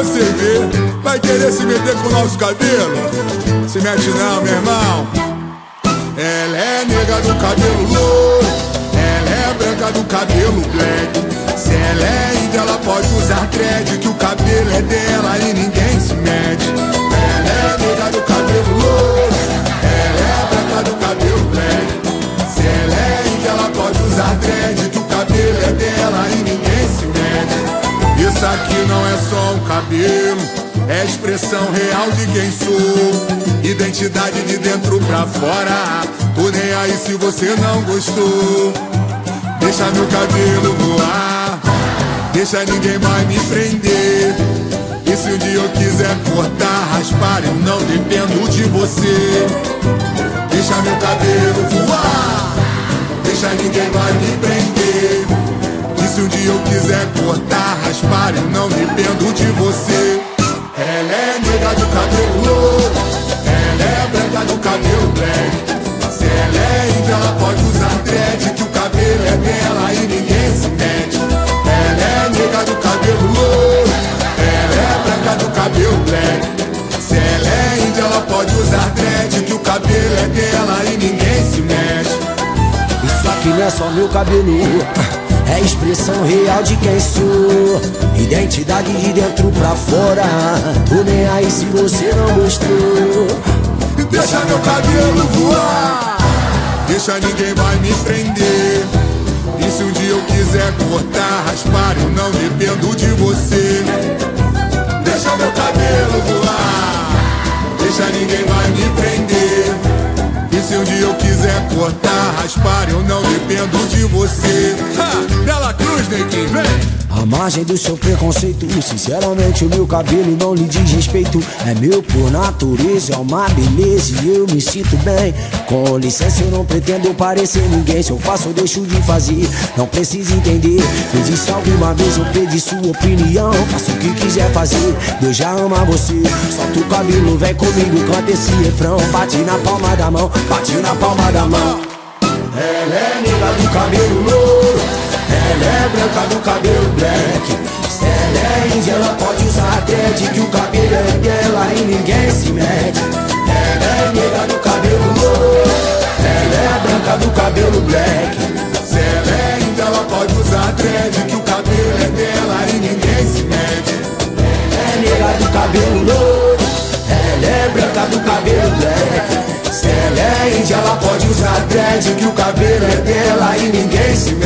Você vê, vai querer se meter com o nosso cabelo? Se mete não, meu irmão. Ela é nega do cabelo louro, ela é branca do cabelo black. Se ela é índia, ela pode usar dread, que o cabelo é dela e ninguém não é só um cabelo, é expressão real de quem sou. Identidade de dentro pra fora. Tô nem aí se você não gostou. Deixa meu cabelo voar, deixa ninguém mais me prender. E se um dia eu quiser cortar, raspar, eu não dependo de você. Deixa meu cabelo voar, deixa ninguém mais me prender. E se um dia eu quiser cortar, raspar, eu não dependo de você. Ela é nega do cabelo louro, ela é branca do cabelo black. Se ela é índia, ela pode usar dread, que o cabelo é dela e ninguém se mete. Ela é nega do cabelo louro, ela é branca do cabelo black. Se ela é índia, ela pode usar dread, que o cabelo é dela e ninguém se mexe. Isso aqui não é só meu cabelo, é expressão real de quem sou. Identidade de dentro pra fora. Tô nem aí se você não gostou. Deixa meu cabelo voar, deixa ninguém vai me prender. E se um dia eu quiser cortar, raspar, eu não dependo de cortar, raspar, eu não dependo de você. Ha! Margem do seu preconceito, sinceramente o meu cabelo não lhe diz respeito. É meu por natureza, é uma beleza e eu me sinto bem. Com licença, eu não pretendo parecer ninguém. Se eu faço, eu deixo de fazer. Não precisa entender. Me disse alguma vez, eu pedi sua opinião. Faça o que quiser fazer, Deus já ama você. Solta o cabelo, vem comigo, canta esse refrão. Bate na palma da mão, bate na palma da mão. Ela é nega do cabelo é branca do cabelo black. Se ela é índia, ela pode usar dread, que o cabelo é dela e ninguém se mete. Ela é nega do cabelo louro, ela é branca do cabelo black. Se ela é índia, ela pode usar dread, que o cabelo é dela e ninguém se mete. É nega do cabelo louro, ela é branca do cabelo black. Se ela é índia, ela pode usar dread, que o cabelo é dela e ninguém se mete.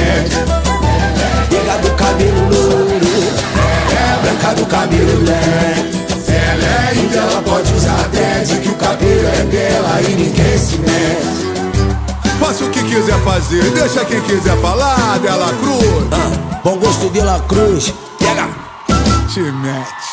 Quiser fazer, deixa quem quiser falar, Dela Cruz. Ah, bom gosto de La Cruz, pega. Te mete.